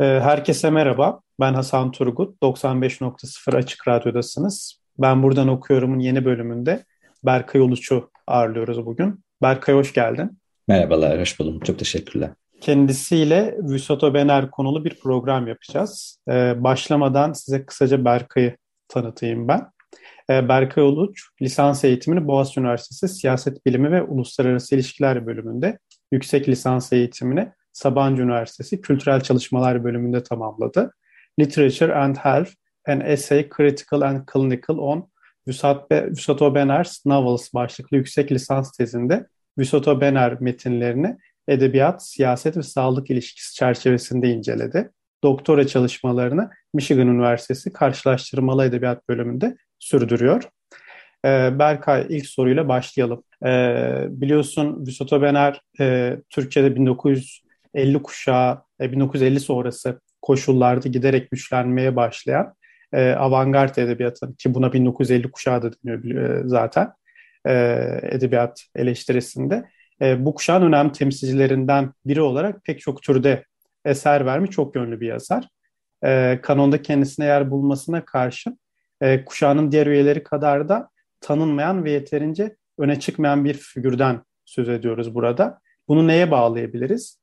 Herkese merhaba. Ben Hasan Turgut. 95.0 Açık Radyo'dasınız. Ben buradan okuyorumun yeni bölümünde Berkay Uluç'u ağırlıyoruz bugün. Berkay hoş geldin. Merhabalar, hoş buldum. Çok teşekkürler. Kendisiyle Vüsato Bener konulu bir program yapacağız. Ee, başlamadan size kısaca Berkay'ı tanıtayım ben. Ee, Berkay Uluç, lisans eğitimini Boğaziçi Üniversitesi Siyaset Bilimi ve Uluslararası İlişkiler bölümünde, yüksek lisans eğitimini Sabancı Üniversitesi Kültürel Çalışmalar bölümünde tamamladı. Literature and Health, an Essay Critical and Clinical on Vüsato Benner's Novels başlıklı yüksek lisans tezinde Vüsato Benner metinlerini edebiyat, siyaset ve sağlık ilişkisi çerçevesinde inceledi. Doktora çalışmalarını Michigan Üniversitesi Karşılaştırmalı Edebiyat bölümünde sürdürüyor. Ee, Berkay ilk soruyla başlayalım. Ee, biliyorsun Vüsato Benner e, Türkiye'de 1950 kuşağı, e, 1950 sonrası koşullarda giderek güçlenmeye başlayan e, avantgard edebiyatı ki buna 1950 kuşağı da deniyor e, zaten e, edebiyat eleştirisinde. E, bu kuşağın önemli temsilcilerinden biri olarak pek çok türde eser vermiş çok yönlü bir yazar. E, kanonda kendisine yer bulmasına karşın e, kuşağının diğer üyeleri kadar da tanınmayan ve yeterince öne çıkmayan bir figürden söz ediyoruz burada. Bunu neye bağlayabiliriz?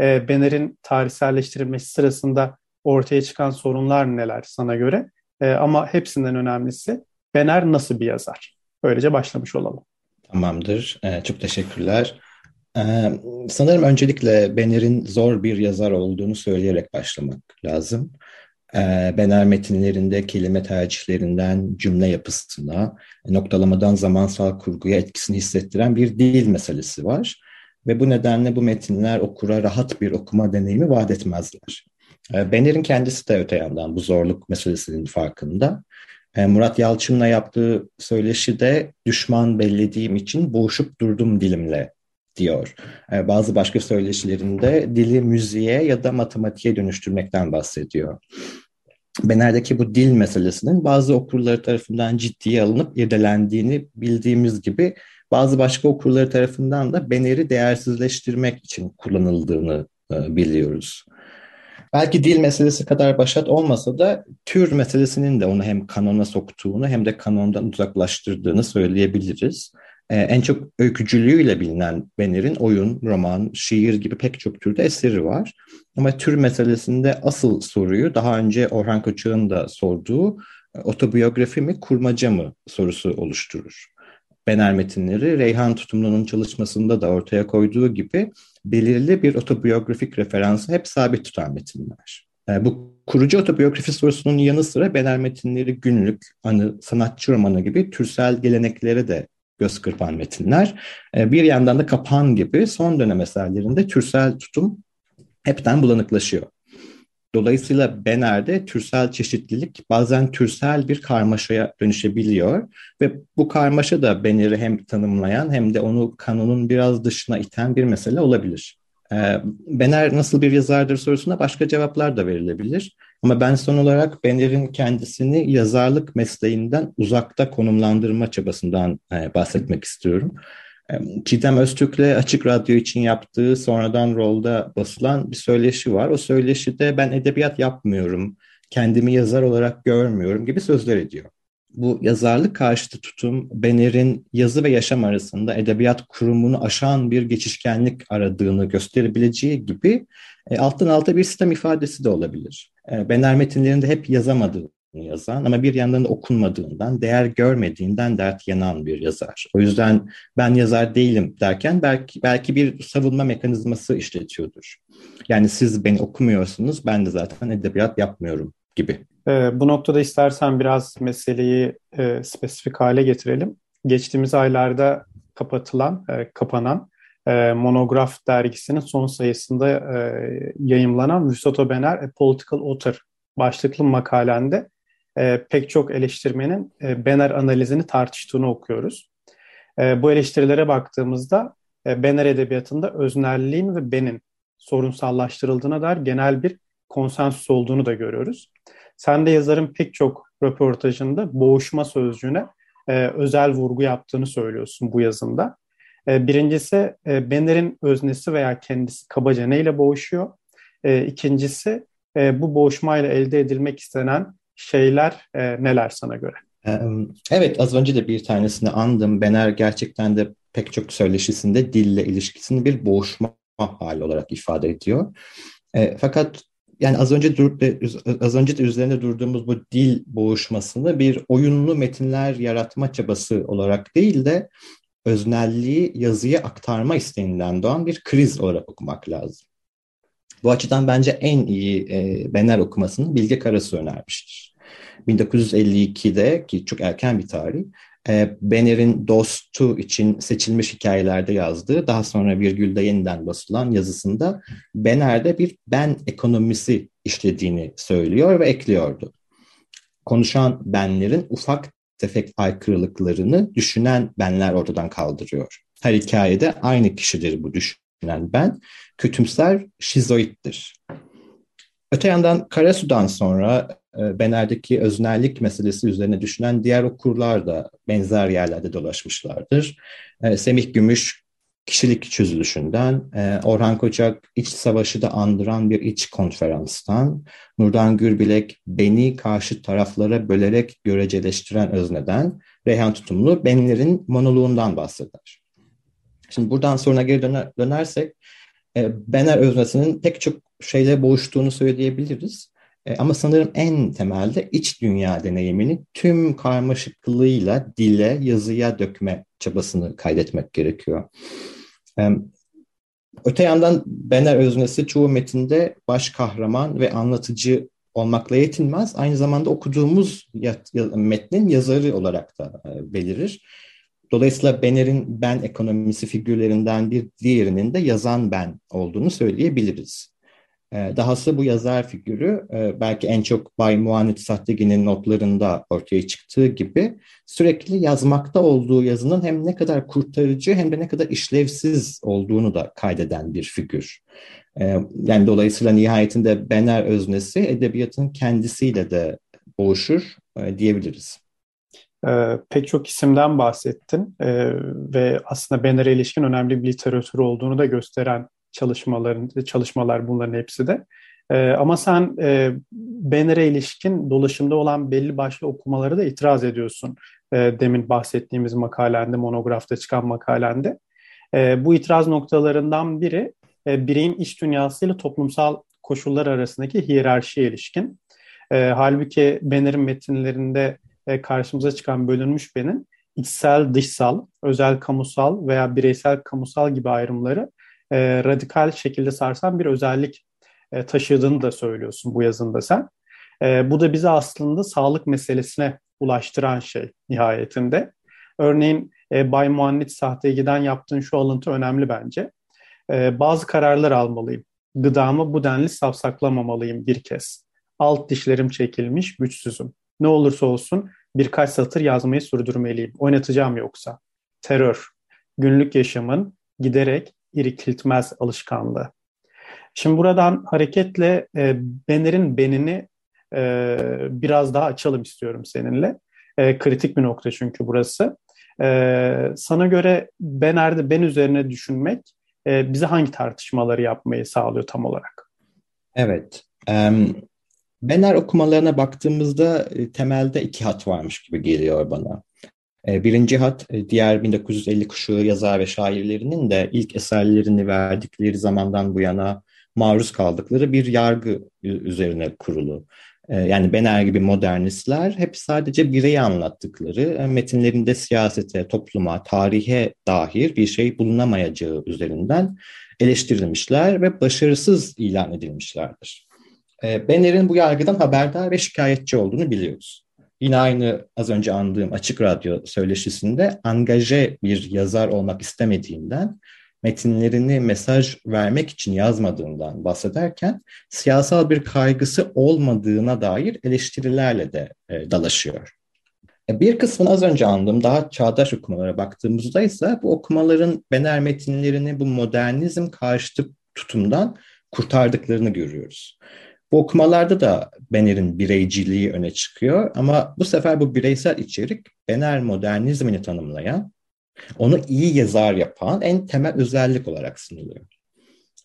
E, Bener'in tarihselleştirilmesi sırasında ortaya çıkan sorunlar neler sana göre? E, ama hepsinden önemlisi Bener nasıl bir yazar? Böylece başlamış olalım. Tamamdır. Ee, çok teşekkürler. Ee, sanırım öncelikle Bener'in zor bir yazar olduğunu söyleyerek başlamak lazım. Bener metinlerinde kelime tercihlerinden cümle yapısına, noktalamadan zamansal kurguya etkisini hissettiren bir dil meselesi var. Ve bu nedenle bu metinler okura rahat bir okuma deneyimi vaat etmezler. Ee, Bener'in kendisi de öte yandan bu zorluk meselesinin farkında. Ee, Murat Yalçın'la yaptığı söyleşi de düşman bellediğim için boğuşup durdum dilimle diyor. Ee, bazı başka söyleşilerinde dili müziğe ya da matematiğe dönüştürmekten bahsediyor. Bener'deki bu dil meselesinin bazı okurları tarafından ciddiye alınıp irdelendiğini bildiğimiz gibi bazı başka okurları tarafından da Bener'i değersizleştirmek için kullanıldığını e, biliyoruz. Belki dil meselesi kadar başat olmasa da tür meselesinin de onu hem kanona soktuğunu hem de kanondan uzaklaştırdığını söyleyebiliriz. Ee, en çok öykücülüğüyle bilinen Bener'in oyun, roman, şiir gibi pek çok türde eseri var. Ama tür meselesinde asıl soruyu daha önce Orhan Koçak'ın da sorduğu otobiyografi mi, kurmaca mı sorusu oluşturur. Bener metinleri Reyhan Tutumlu'nun çalışmasında da ortaya koyduğu gibi belirli bir otobiyografik referansı hep sabit tutan metinler. Yani bu kurucu otobiyografi sorusunun yanı sıra Bener metinleri günlük, anı, sanatçı romanı gibi türsel geleneklere de göz kırpan metinler. Bir yandan da Kapan gibi son dönem eserlerinde türsel tutum hepten bulanıklaşıyor. Dolayısıyla Bener'de türsel çeşitlilik bazen türsel bir karmaşaya dönüşebiliyor ve bu karmaşa da Bener'i hem tanımlayan hem de onu kanunun biraz dışına iten bir mesele olabilir. Ee, Bener nasıl bir yazardır sorusuna başka cevaplar da verilebilir. Ama ben son olarak Bener'in kendisini yazarlık mesleğinden uzakta konumlandırma çabasından e, bahsetmek istiyorum. Çiğdem Öztürk'le Açık Radyo için yaptığı sonradan rolda basılan bir söyleşi var. O söyleşide ben edebiyat yapmıyorum, kendimi yazar olarak görmüyorum gibi sözler ediyor. Bu yazarlık karşıtı tutum Bener'in yazı ve yaşam arasında edebiyat kurumunu aşan bir geçişkenlik aradığını gösterebileceği gibi e, alttan alta bir sistem ifadesi de olabilir. E, Bener metinlerinde hep yazamadığı yazan ama bir yandan da okunmadığından, değer görmediğinden dert yanan bir yazar. O yüzden ben yazar değilim derken belki belki bir savunma mekanizması işletiyordur. Yani siz beni okumuyorsunuz, ben de zaten edebiyat yapmıyorum gibi. E, bu noktada istersen biraz meseleyi e, spesifik hale getirelim. geçtiğimiz aylarda kapatılan, e, kapanan e, Monograf dergisinin son sayısında e, yayımlanan Vüsato Bener A Political Author başlıklı makalende e, pek çok eleştirmenin e, Bener analizini tartıştığını okuyoruz. E, bu eleştirilere baktığımızda e, Bener edebiyatında öznelliğin ve benin sorunsallaştırıldığına dair genel bir konsensüs olduğunu da görüyoruz. Sen de yazarın pek çok röportajında boğuşma sözcüğüne e, özel vurgu yaptığını söylüyorsun bu yazında. E, birincisi e, Benner'in öznesi veya kendisi kabaca neyle boğuşuyor? E, ikincisi e, bu boğuşmayla elde edilmek istenen şeyler e, neler sana göre? Evet az önce de bir tanesini andım. Benner gerçekten de pek çok söyleşisinde dille ilişkisini bir boğuşma hali olarak ifade ediyor. E, fakat yani az önce dur, e, az önce de üzerinde durduğumuz bu dil boğuşmasını bir oyunlu metinler yaratma çabası olarak değil de öznelliği yazıya aktarma isteğinden doğan bir kriz olarak okumak lazım. Bu açıdan bence en iyi e, Bener okumasını Bilge Karasu önermiştir. 1952'de ki çok erken bir tarih e, Bener'in dostu için seçilmiş hikayelerde yazdığı daha sonra virgülde yeniden basılan yazısında Bener'de bir ben ekonomisi işlediğini söylüyor ve ekliyordu. Konuşan benlerin ufak tefek aykırılıklarını düşünen benler ortadan kaldırıyor. Her hikayede aynı kişidir bu düşünen ben. Kötümser şizoittir. Öte yandan Karasu'dan sonra e, Bener'deki öznellik meselesi üzerine düşünen diğer okurlar da benzer yerlerde dolaşmışlardır. E, Semih Gümüş kişilik çözülüşünden, e, Orhan Kocak iç savaşı da andıran bir iç konferanstan, Nurdan Gürbilek beni karşı taraflara bölerek göreceleştiren özneden, Reyhan Tutumlu benlerin monoloğundan bahseder. Şimdi buradan sonra geri döner, dönersek, Bener öznesinin pek çok şeyle boğuştuğunu söyleyebiliriz. E, ama sanırım en temelde iç dünya deneyimini tüm karmaşıklığıyla dile, yazıya dökme çabasını kaydetmek gerekiyor. E, öte yandan Bener öznesi çoğu metinde baş kahraman ve anlatıcı olmakla yetinmez. Aynı zamanda okuduğumuz metnin yazarı olarak da e, belirir. Dolayısıyla Bener'in ben ekonomisi figürlerinden bir diğerinin de yazan ben olduğunu söyleyebiliriz. Ee, dahası bu yazar figürü e, belki en çok Bay Muannit Sahtegi'nin notlarında ortaya çıktığı gibi sürekli yazmakta olduğu yazının hem ne kadar kurtarıcı hem de ne kadar işlevsiz olduğunu da kaydeden bir figür. Ee, yani dolayısıyla nihayetinde Bener öznesi edebiyatın kendisiyle de boğuşur e, diyebiliriz. Ee, pek çok isimden bahsettin ee, ve aslında Bener'e ilişkin önemli bir literatür olduğunu da gösteren çalışmaların çalışmalar bunların hepsi de. E, ama sen e, Banner'e ilişkin dolaşımda olan belli başlı okumaları da itiraz ediyorsun. E, demin bahsettiğimiz makalende, monografta çıkan makalende. E, bu itiraz noktalarından biri e, bireyin iç dünyasıyla toplumsal koşullar arasındaki hiyerarşiye ilişkin. E, halbuki Banner'in metinlerinde e, karşımıza çıkan bölünmüş benin içsel, dışsal, özel kamusal veya bireysel kamusal gibi ayrımları e, radikal şekilde sarsan bir özellik e, taşıdığını da söylüyorsun bu yazında sen. E, bu da bizi aslında sağlık meselesine ulaştıran şey nihayetinde. Örneğin e, Bay Muannit Sahtegi'den yaptığın şu alıntı önemli bence. E, bazı kararlar almalıyım. Gıdamı bu denli safsaklamamalıyım bir kez. Alt dişlerim çekilmiş, güçsüzüm. Ne olursa olsun birkaç satır yazmayı sürdürmeliyim. Oynatacağım yoksa. Terör, günlük yaşamın giderek irkiltmez alışkanlığı. Şimdi buradan hareketle e, Bener'in benini e, biraz daha açalım istiyorum seninle. E, kritik bir nokta çünkü burası. E, sana göre Bener'de ben üzerine düşünmek e, bize hangi tartışmaları yapmayı sağlıyor tam olarak? Evet. Um, Bener okumalarına baktığımızda e, temelde iki hat varmış gibi geliyor bana. E, birinci hat e, diğer 1950 kuşağı yazar ve şairlerinin de ilk eserlerini verdikleri zamandan bu yana maruz kaldıkları bir yargı üzerine kurulu. E, yani Bener gibi modernistler hep sadece bireyi anlattıkları, metinlerinde siyasete, topluma, tarihe dair bir şey bulunamayacağı üzerinden eleştirilmişler ve başarısız ilan edilmişlerdir. Bener'in bu yargıdan haberdar ve şikayetçi olduğunu biliyoruz. Yine aynı az önce andığım açık radyo söyleşisinde angaje bir yazar olmak istemediğinden metinlerini mesaj vermek için yazmadığından bahsederken siyasal bir kaygısı olmadığına dair eleştirilerle de e, dalaşıyor. E, bir kısmını az önce andığım daha çağdaş okumalara baktığımızda ise bu okumaların Bener metinlerini bu modernizm karşıtı tutumdan kurtardıklarını görüyoruz. Bu okumalarda da Bener'in bireyciliği öne çıkıyor ama bu sefer bu bireysel içerik Bener modernizmini tanımlayan, onu iyi yazar yapan en temel özellik olarak sunuluyor.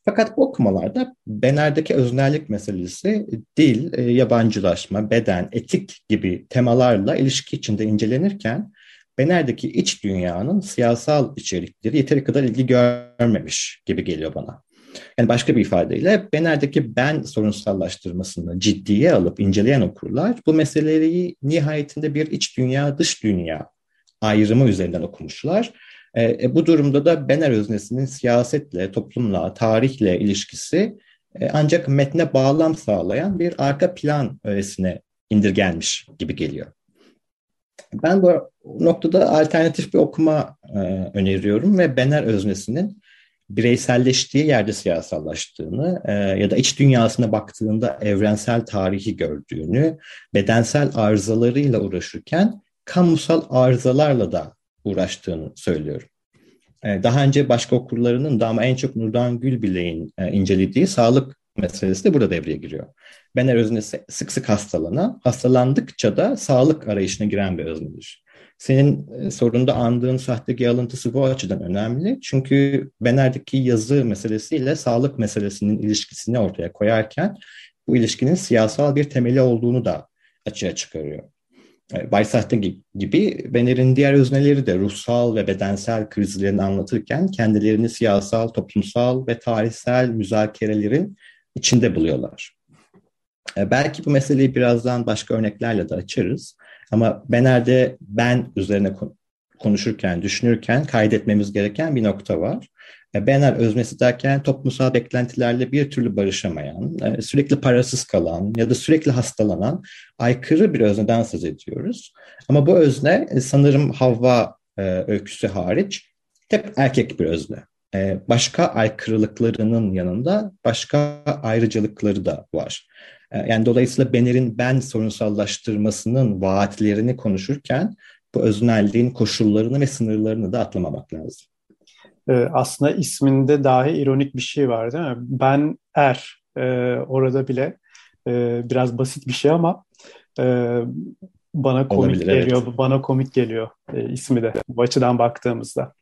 Fakat bu okumalarda Bener'deki öznellik meselesi dil, e, yabancılaşma, beden, etik gibi temalarla ilişki içinde incelenirken Bener'deki iç dünyanın siyasal içerikleri yeteri kadar ilgi görmemiş gibi geliyor bana. Yani başka bir ifadeyle Bener'deki ben sorunsallaştırmasını ciddiye alıp inceleyen okurlar bu meseleyi nihayetinde bir iç dünya dış dünya ayrımı üzerinden okumuşlar. E, e, bu durumda da Bener öznesinin siyasetle, toplumla, tarihle ilişkisi e, ancak metne bağlam sağlayan bir arka plan öğesine indirgenmiş gibi geliyor. Ben bu noktada alternatif bir okuma e, öneriyorum ve Bener öznesinin bireyselleştiği yerde siyasallaştığını e, ya da iç dünyasına baktığında evrensel tarihi gördüğünü, bedensel arızalarıyla uğraşırken kamusal arızalarla da uğraştığını söylüyorum. E, daha önce başka okurlarının da ama en çok Nurdan Gülbilek'in e, incelediği sağlık meselesi de burada devreye giriyor. Bener öznesi sık sık hastalanan, hastalandıkça da sağlık arayışına giren bir öznedir. Senin e, sorunda andığın sahte alıntısı bu açıdan önemli. Çünkü Bener'deki yazı meselesiyle sağlık meselesinin ilişkisini ortaya koyarken bu ilişkinin siyasal bir temeli olduğunu da açığa çıkarıyor. E, Bay Sahte gibi Bener'in diğer özneleri de ruhsal ve bedensel krizlerini anlatırken kendilerini siyasal, toplumsal ve tarihsel müzakerelerin içinde buluyorlar. E, belki bu meseleyi birazdan başka örneklerle de açarız. Ama Bener'de ben üzerine konuşurken, düşünürken kaydetmemiz gereken bir nokta var. E, Bener özmesi derken toplumsal beklentilerle bir türlü barışamayan, e, sürekli parasız kalan ya da sürekli hastalanan aykırı bir özneden söz ediyoruz. Ama bu özne e, sanırım Havva öyküsü hariç hep erkek bir özne. Başka aykırılıklarının yanında başka ayrıcalıkları da var. Ee, yani dolayısıyla Bener'in ben sorunsallaştırmasının vaatlerini konuşurken bu öznelliğin koşullarını ve sınırlarını da atlamamak lazım. Ee, aslında isminde dahi ironik bir şey var değil mi? Ben er e, orada bile e, biraz basit bir şey ama e, bana komik Olabilir, geliyor. Evet. Bana komik geliyor e, ismi de bu açıdan baktığımızda.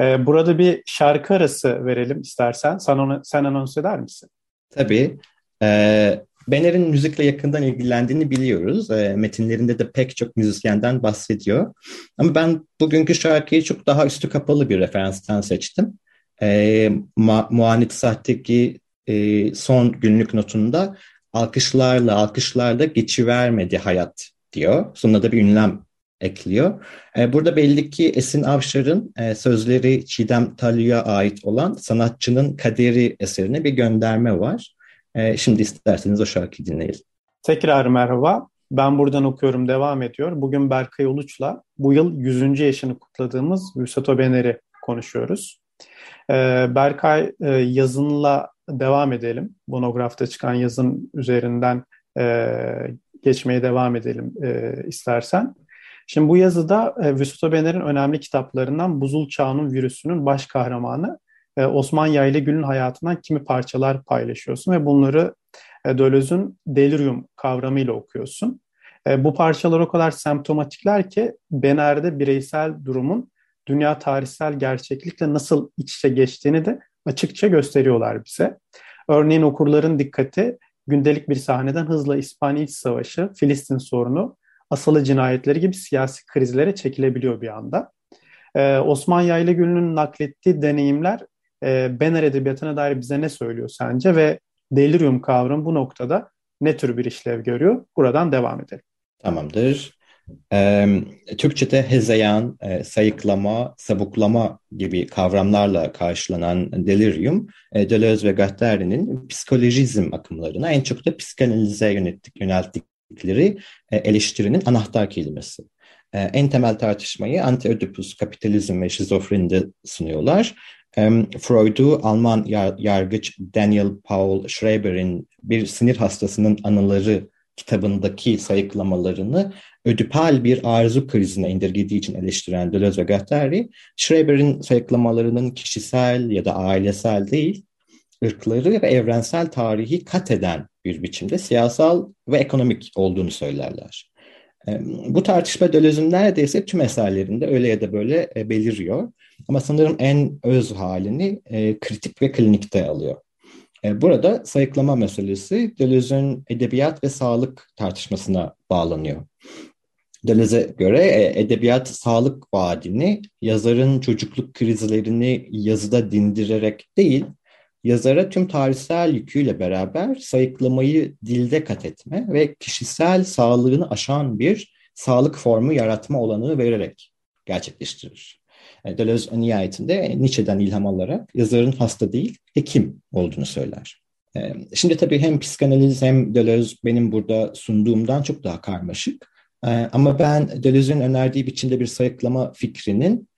E, burada bir şarkı arası verelim istersen. Sen onu sen anons eder misin? Tabii. Ee, Bener'in müzikle yakından ilgilendiğini biliyoruz. E, metinlerinde de pek çok müzisyenden bahsediyor. Ama ben bugünkü şarkıyı çok daha üstü kapalı bir referanstan seçtim. E, Ma Muanit Sahteki e, son günlük notunda alkışlarla alkışlarda geçivermedi hayat diyor. Sonunda da bir ünlem ekliyor. E, burada belli ki Esin Avşar'ın e, sözleri Çiğdem Talü'ye ait olan sanatçının kaderi eserine bir gönderme var. E, şimdi isterseniz o şarkıyı dinleyelim. Tekrar merhaba. Ben buradan okuyorum devam ediyor. Bugün Berkay Uluç'la bu yıl 100. yaşını kutladığımız Vüsato Bener'i konuşuyoruz. Ee, Berkay e, yazınla devam edelim. Monografta çıkan yazın üzerinden e, geçmeye devam edelim e, istersen. Şimdi bu yazıda e, Vüsato Bener'in önemli kitaplarından Buzul Çağı'nın virüsünün baş kahramanı e, Osman Yaylıgül'ün hayatından kimi parçalar paylaşıyorsun ve bunları e, Döloz'un delirium kavramıyla okuyorsun. E, bu parçalar o kadar semptomatikler ki Bener'de bireysel durumun dünya tarihsel gerçeklikle nasıl iç içe geçtiğini de açıkça gösteriyorlar bize. Örneğin okurların dikkati gündelik bir sahneden hızla İspanya İç Savaşı, Filistin sorunu, asalı cinayetleri gibi siyasi krizlere çekilebiliyor bir anda. Ee, Osman Yaylıgül'ün naklettiği deneyimler e, Benner edebiyatına dair bize ne söylüyor sence ve delirium kavramı bu noktada ne tür bir işlev görüyor? Buradan devam edelim. Tamamdır. E, Türkçe'de hezeyan, e, sayıklama, sabuklama gibi kavramlarla karşılanan delirium, e, Deleuze ve Guattari'nin psikolojizm akımlarına en çok da psikanalize yönettik, yönelttik ettikleri e, eleştirinin anahtar kelimesi. E, en temel tartışmayı anti-Ödipus, kapitalizm ve şizofrenide sunuyorlar. Freud'u Alman yargıç Daniel Paul Schreber'in bir sinir hastasının anıları kitabındaki sayıklamalarını ödipal bir arzu krizine indirgediği için eleştiren Deleuze ve Guattari, Schreber'in sayıklamalarının kişisel ya da ailesel değil, ırkları ve evrensel tarihi kat eden bir biçimde siyasal ve ekonomik olduğunu söylerler. Bu tartışma Deleuze'ün neredeyse tüm eserlerinde öyle ya da böyle e, beliriyor. Ama sanırım en öz halini e, kritik ve klinikte alıyor. E, burada sayıklama meselesi Deleuze'ün edebiyat ve sağlık tartışmasına bağlanıyor. Deleuze'e göre e, edebiyat sağlık vaadini yazarın çocukluk krizlerini yazıda dindirerek değil, yazara tüm tarihsel yüküyle beraber sayıklamayı dilde kat etme ve kişisel sağlığını aşan bir sağlık formu yaratma olanağı vererek gerçekleştirir. E, Deleuze nihayetinde Nietzsche'den ilham alarak yazarın hasta değil, hekim olduğunu söyler. E, şimdi tabii hem psikanaliz hem Deleuze benim burada sunduğumdan çok daha karmaşık. E, ama ben Deleuze'ün önerdiği biçimde bir sayıklama fikrinin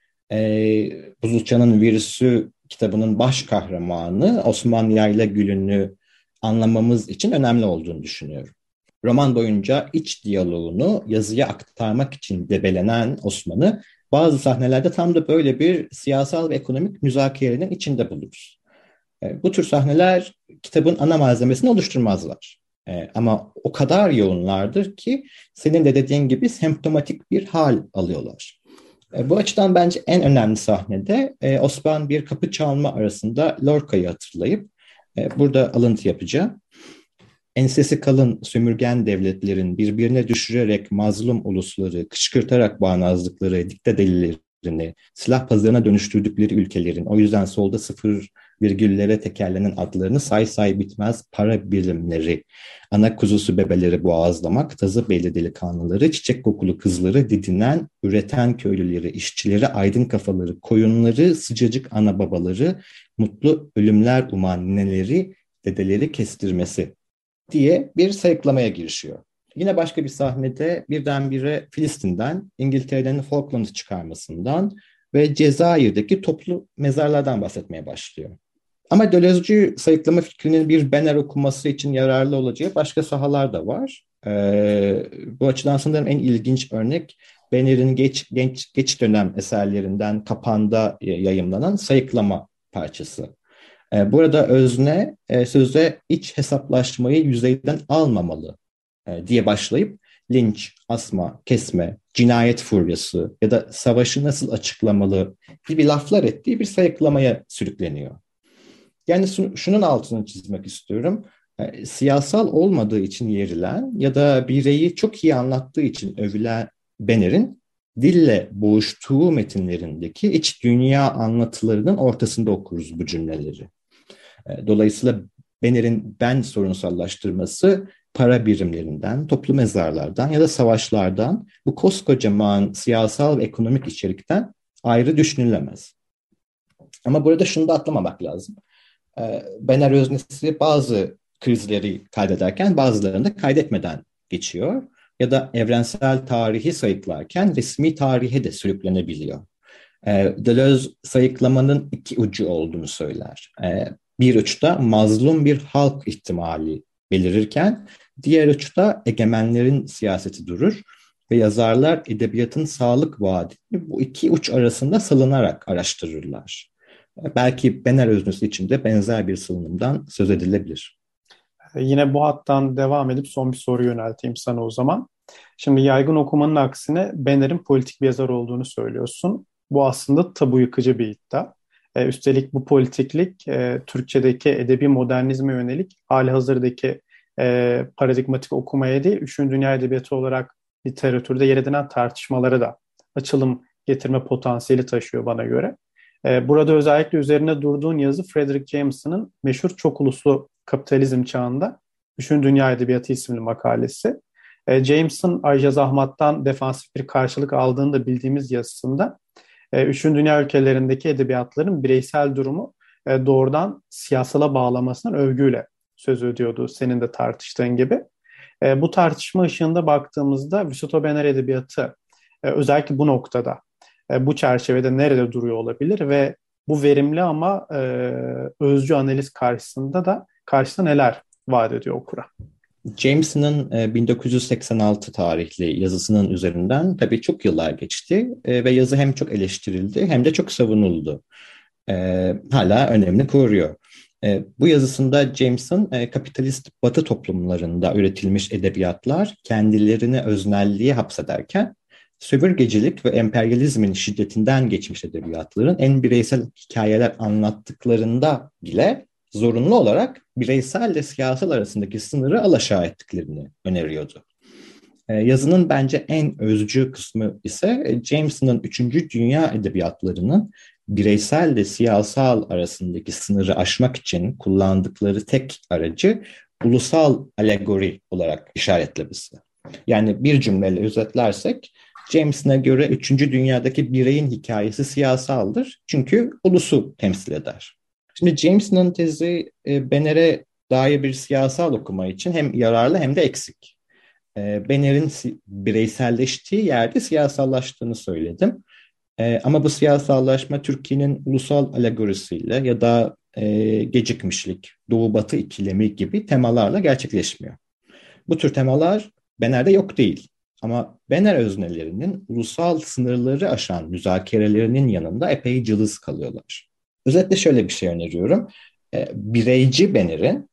Buzulçan'ın Virüsü kitabının baş kahramanı Osman Yayla Gül'ünü anlamamız için önemli olduğunu düşünüyorum. Roman boyunca iç diyaloğunu yazıya aktarmak için debelenen Osman'ı bazı sahnelerde tam da böyle bir siyasal ve ekonomik müzakerenin içinde buluruz. E, bu tür sahneler kitabın ana malzemesini oluşturmazlar. E, ama o kadar yoğunlardır ki senin de dediğin gibi semptomatik bir hal alıyorlar. E, bu açıdan bence en önemli sahnede e, Osman bir kapı çalma arasında Lorca'yı hatırlayıp e, burada alıntı yapacağım. Ensesi kalın sömürgen devletlerin birbirine düşürerek mazlum ulusları, kışkırtarak bağnazlıkları, dikte delillerini, silah pazarına dönüştürdükleri ülkelerin, o yüzden solda sıfır virgüllere tekerlenen adlarını say say bitmez para birimleri, ana kuzusu bebeleri boğazlamak, tazı belli delikanlıları, çiçek kokulu kızları, didinen, üreten köylüleri, işçileri, aydın kafaları, koyunları, sıcacık ana babaları, mutlu ölümler uman neleri, dedeleri kestirmesi diye bir sayıklamaya girişiyor. Yine başka bir sahnede birdenbire Filistin'den, İngiltere'nin Falkland çıkarmasından ve Cezayir'deki toplu mezarlardan bahsetmeye başlıyor. Ama Deleuze'cü sayıklama fikrinin bir banner okuması için yararlı olacağı başka sahalar da var. Ee, bu açıdan sanırım en ilginç örnek Benner'in geç, genç, geç dönem eserlerinden kapanda yayımlanan sayıklama parçası. Ee, burada özne e, söze iç hesaplaşmayı yüzeyden almamalı e, diye başlayıp linç, asma, kesme, cinayet furyası ya da savaşı nasıl açıklamalı gibi laflar ettiği bir sayıklamaya sürükleniyor. Yani şunun altını çizmek istiyorum. E, siyasal olmadığı için yerilen ya da bireyi çok iyi anlattığı için övülen Benner'in dille boğuştuğu metinlerindeki iç dünya anlatılarının ortasında okuruz bu cümleleri. E, dolayısıyla Benner'in ben sorunsallaştırması para birimlerinden, toplu mezarlardan ya da savaşlardan bu koskocaman siyasal ve ekonomik içerikten ayrı düşünülemez. Ama burada şunu da atlamamak lazım. E, Benner öznesi bazı krizleri kaydederken bazılarını da kaydetmeden geçiyor. Ya da evrensel tarihi sayıklarken resmi tarihe de sürüklenebiliyor. E, Deleuze sayıklamanın iki ucu olduğunu söyler bir uçta mazlum bir halk ihtimali belirirken diğer uçta egemenlerin siyaseti durur ve yazarlar edebiyatın sağlık vaadini bu iki uç arasında salınarak araştırırlar. Belki Bener öznesi içinde benzer bir salınımdan söz edilebilir. Yine bu hattan devam edip son bir soru yönelteyim sana o zaman. Şimdi yaygın okumanın aksine Benner'in politik bir yazar olduğunu söylüyorsun. Bu aslında tabu yıkıcı bir iddia. E, üstelik bu politiklik e, Türkçedeki edebi modernizme yönelik hali hazırdaki e, paradigmatik okumaya değil, Üçüncü Dünya Edebiyatı olarak literatürde yer edinen tartışmaları da açılım getirme potansiyeli taşıyor bana göre. E, burada özellikle üzerine durduğun yazı Frederick Jameson'ın meşhur çok uluslu kapitalizm çağında Üçüncü Dünya Edebiyatı isimli makalesi. E, Jameson Ayca Zahmat'tan defansif bir karşılık aldığını da bildiğimiz yazısında e, Üçüncü Dünya ülkelerindeki edebiyatların bireysel durumu e, doğrudan siyasala bağlamasının övgüyle söz ediyordu senin de tartıştığın gibi. E, bu tartışma ışığında baktığımızda Vüsoto Bener Edebiyatı özellikle bu noktada, e, bu çerçevede nerede duruyor olabilir ve bu verimli ama e, özcü analiz karşısında da karşısında neler vaat ediyor okura? Jameson'ın 1986 tarihli yazısının üzerinden tabii çok yıllar geçti ve yazı hem çok eleştirildi hem de çok savunuldu. Hala önemli koruyor. Bu yazısında Jameson kapitalist batı toplumlarında üretilmiş edebiyatlar kendilerini öznelliğe hapsederken sömürgecilik ve emperyalizmin şiddetinden geçmiş edebiyatların en bireysel hikayeler anlattıklarında bile zorunlu olarak bireyselle siyasal arasındaki sınırı alaşağı ettiklerini öneriyordu. Ee, yazının bence en özcü kısmı ise e, Jameson'ın 3. Dünya Edebiyatlarının bireysel ile siyasal arasındaki sınırı aşmak için kullandıkları tek aracı ulusal alegori olarak işaretlemesi. Yani bir cümleyle özetlersek Jameson'a göre 3. dünyadaki bireyin hikayesi siyasaldır. Çünkü ulusu temsil eder. Şimdi Jameson'ın tezi e, Benner'e dair bir siyasal okuma için hem yararlı hem de eksik. E, Benner'in bireyselleştiği yerde siyasallaştığını söyledim. E, ama bu siyasallaşma Türkiye'nin ulusal alegorisiyle ya da e, gecikmişlik, doğu-batı ikilemi gibi temalarla gerçekleşmiyor. Bu tür temalar Benner'de yok değil. Ama Benner öznelerinin ulusal sınırları aşan müzakerelerinin yanında epey cılız kalıyorlar. Özetle şöyle bir şey öneriyorum. E, bireyci Benner'in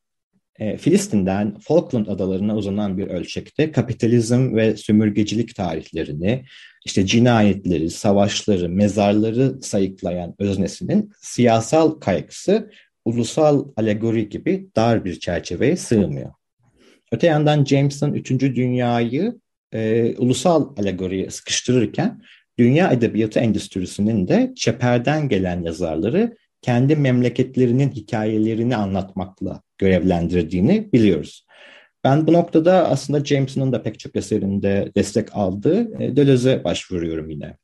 e, Filistin'den Falkland adalarına uzanan bir ölçekte kapitalizm ve sömürgecilik tarihlerini, işte cinayetleri, savaşları, mezarları sayıklayan öznesinin siyasal kaygısı ulusal alegori gibi dar bir çerçeveye sığmıyor. Öte yandan Jameson 3. Dünyayı e, ulusal alegoriye sıkıştırırken dünya edebiyatı endüstrisinin de çeperden gelen yazarları kendi memleketlerinin hikayelerini anlatmakla görevlendirdiğini biliyoruz. Ben bu noktada aslında Jameson'ın da pek çok eserinde destek aldığı e, Deleuze'e başvuruyorum yine.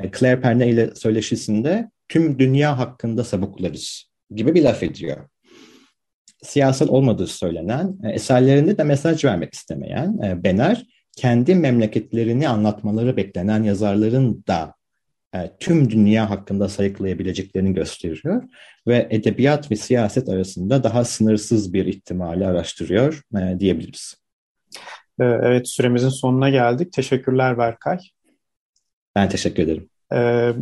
E, Claire Pernay ile söyleşisinde tüm dünya hakkında sabuklarız gibi bir laf ediyor. Siyasal olmadığı söylenen, e, eserlerinde de mesaj vermek istemeyen Bener, kendi memleketlerini anlatmaları beklenen yazarların da e, tüm dünya hakkında sayıklayabileceklerini gösteriyor ve edebiyat ve siyaset arasında daha sınırsız bir ihtimali araştırıyor e, diyebiliriz. E, evet süremizin sonuna geldik. Teşekkürler Berkay. Ben teşekkür ederim. E,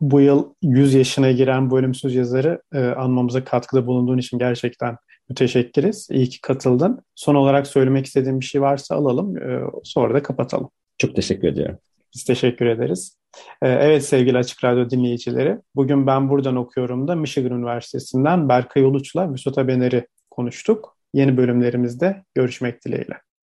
bu yıl 100 yaşına giren bu ölümsüz yazarı e, anmamıza katkıda bulunduğun için gerçekten müteşekkiriz. İyi ki katıldın. Son olarak söylemek istediğim bir şey varsa alalım. E, sonra da kapatalım. Çok teşekkür ediyorum. Biz teşekkür ederiz. Ee, evet sevgili Açık Radyo dinleyicileri, bugün ben buradan okuyorum da Michigan Üniversitesi'nden Berkay Uluç'la Vüsota Bener'i konuştuk. Yeni bölümlerimizde görüşmek dileğiyle.